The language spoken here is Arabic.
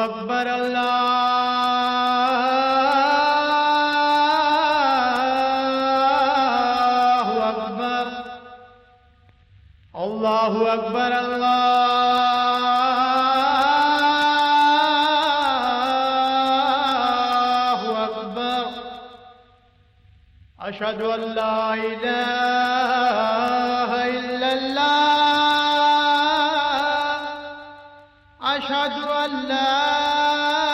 الله أكبر الله. أكبر الله أكبر. الله أكبر. أشهد أن لا إله أشهد أن لا